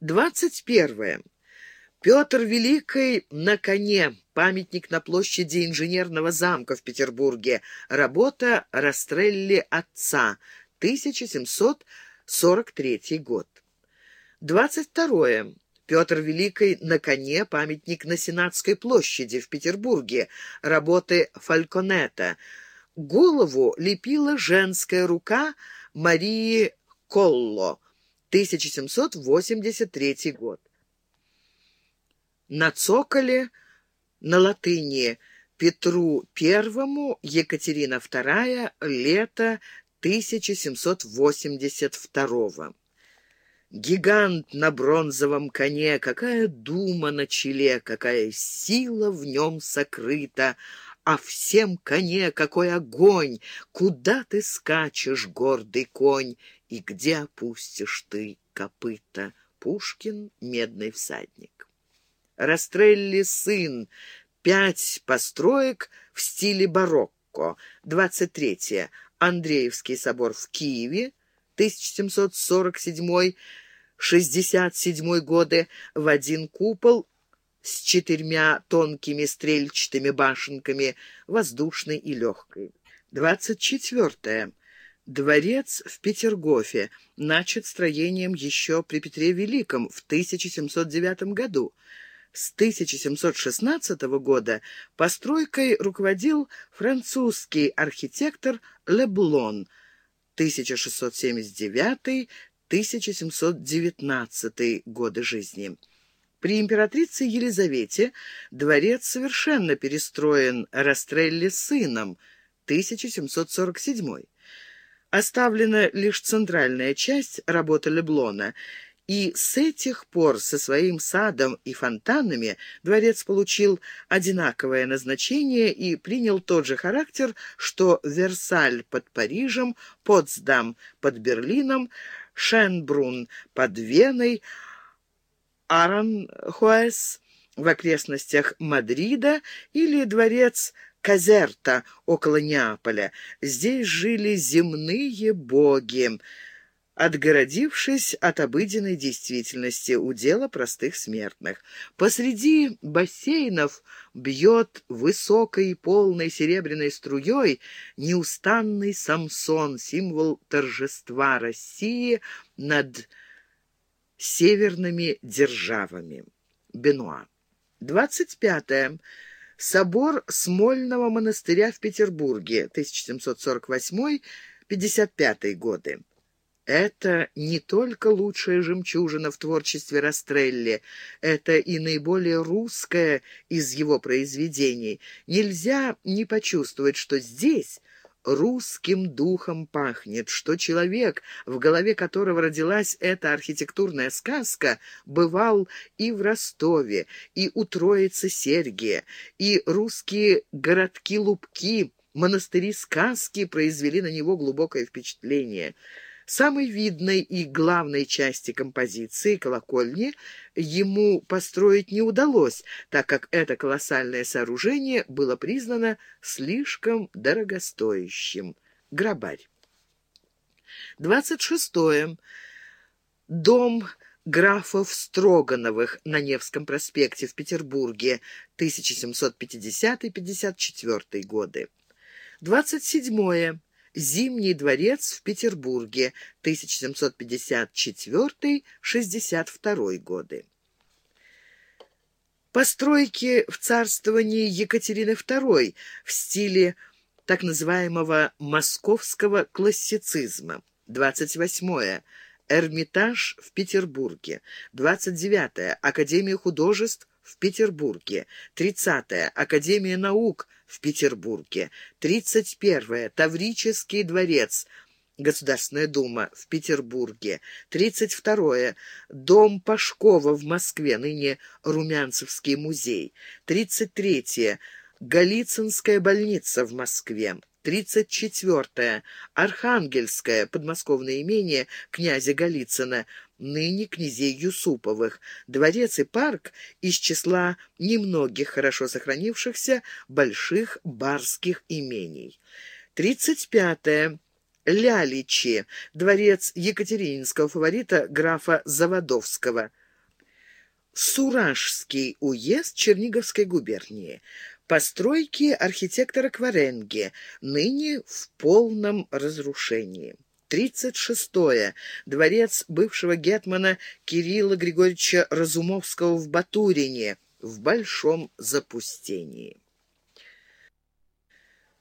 Двадцать первое. Петр Великий на коне. Памятник на площади Инженерного замка в Петербурге. Работа Растрелли отца. 1743 год. Двадцать второе. Петр Великий на коне. Памятник на Сенатской площади в Петербурге. Работы Фальконета. Голову лепила женская рука Марии Колло. 1783 год. На цоколе на латыни Петру Первому, Екатерина II, лето 1782 Гигант на бронзовом коне, какая дума на челе, какая сила в нем сокрыта, а всем коне какой огонь, куда ты скачешь, гордый конь, и где опустишь ты копыта? Пушкин «Медный всадник». Растрелли сын. Пять построек в стиле барокко. Двадцать третье. Андреевский собор в Киеве. 1747-67 годы в один купол с четырьмя тонкими стрельчатыми башенками, воздушной и легкой. Двадцать четвертое. Дворец в Петергофе начат строением еще при Петре Великом в 1709 году. С 1716 года постройкой руководил французский архитектор Леблон 1679-1719 годы жизни. При императрице Елизавете дворец совершенно перестроен Растрелли сыном 1747 Оставлена лишь центральная часть работы Леблона, и с этих пор со своим садом и фонтанами дворец получил одинаковое назначение и принял тот же характер, что Версаль под Парижем, Потсдам под Берлином, Шенбрун под Веной, Аранхуэс в окрестностях Мадрида или дворец Казерта около Неаполя. Здесь жили земные боги, отгородившись от обыденной действительности, удела простых смертных. Посреди бассейнов бьет высокой полной серебряной струей неустанный Самсон, символ торжества России над северными державами. Бенуа. Двадцать пятое. Собор Смольного монастыря в Петербурге, 1748-55 годы. Это не только лучшая жемчужина в творчестве Растрелли, это и наиболее русское из его произведений. Нельзя не почувствовать, что здесь русским духом пахнет, что человек, в голове которого родилась эта архитектурная сказка, бывал и в Ростове, и у Троицы Сергия, и русские городки-лупки, монастыри-сказки произвели на него глубокое впечатление – Самой видной и главной части композиции колокольни ему построить не удалось, так как это колоссальное сооружение было признано слишком дорогостоящим. Грабарь. Двадцать шестое. Дом графов Строгановых на Невском проспекте в Петербурге, 1750-54 годы. Двадцать седьмое. Зимний дворец в Петербурге, 1754-62 годы. Постройки в царствовании Екатерины II в стиле так называемого московского классицизма. 28. Эрмитаж в Петербурге. 29. Академия художеств в Петербурге. 30. Академия наук в Петербурге. 31. Таврический дворец. Государственная дума в Петербурге. 32. Дом Пашкова в Москве, ныне Румянцевский музей. 33. Голицынская больница в Москве. 34. Архангельское подмосковное имение князя Голицына, ныне князей Юсуповых. Дворец и парк из числа немногих хорошо сохранившихся больших барских имений. 35. Ляличи, дворец екатерининского фаворита графа Заводовского – Суражский уезд Черниговской губернии. Постройки архитектора Кваренги, ныне в полном разрушении. 36. Дворец бывшего гетмана Кирилла Григорьевича Разумовского в Батурине в большом запустении.